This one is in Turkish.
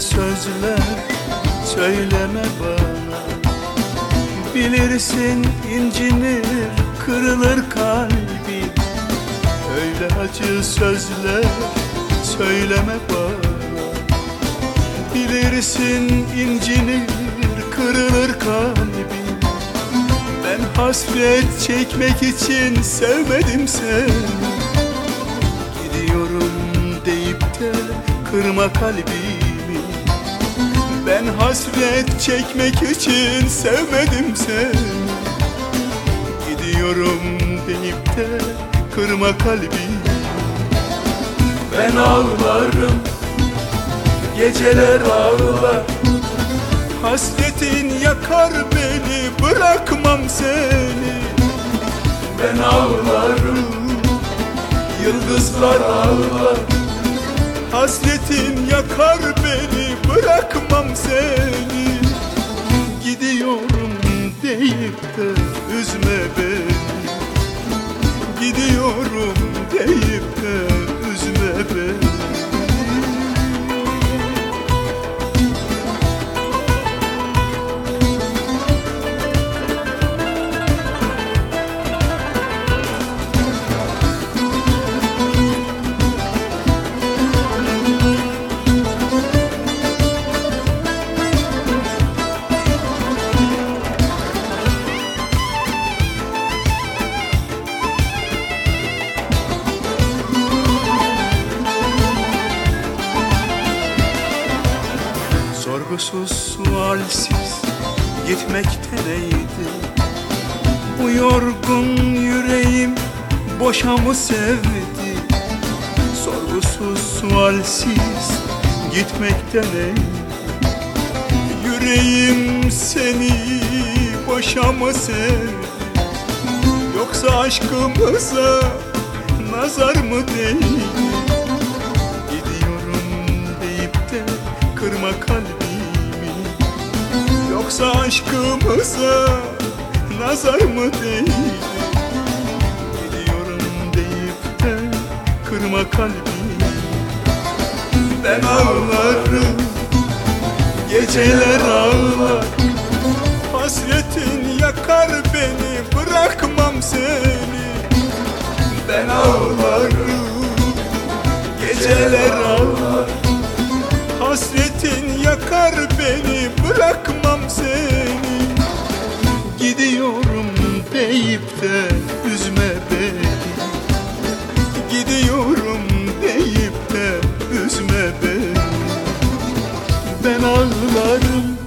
sözler söyleme bana. Bilirsin incinir kırılır kalbim. Öyle acı sözler söyleme bana. Bilirsin incinir kırılır kalbim. Ben hasret çekmek için sevmedim seni. Gidiyorum deyip de kırma kalbimi Ben hasret çekmek için sevmedim seni. Gidiyorum deyip de kırma kalbimi. Ben ağlarım Geceler ağlar. Hasretin yakar beni Bırakmam seni. Ben ağlarım Yıldızlar ağlar. Hasretin yakar beni Sorgusuz sualsiz gitmekte neydi? Bu yorgun yüreğim boşa mı sevdi? Sorgusuz sualsiz gitmekte neydi? Yüreğim seni boşa mı sevdi? Yoksa aşkımıza nazar mı değdi aşkımıza nazar mı değdi? Gidiyorum deyip de kırma kalbimi Ben ağlarım Geceler ağlar. Hasretin yakar beni Bırakmam seni. Ben ağlarım Geceler ağlar. Hasretin yakar beni Bırakmam seni Gidiyorum deyip de üzme beni. Gidiyorum deyip de üzme beni. Ben ağlarım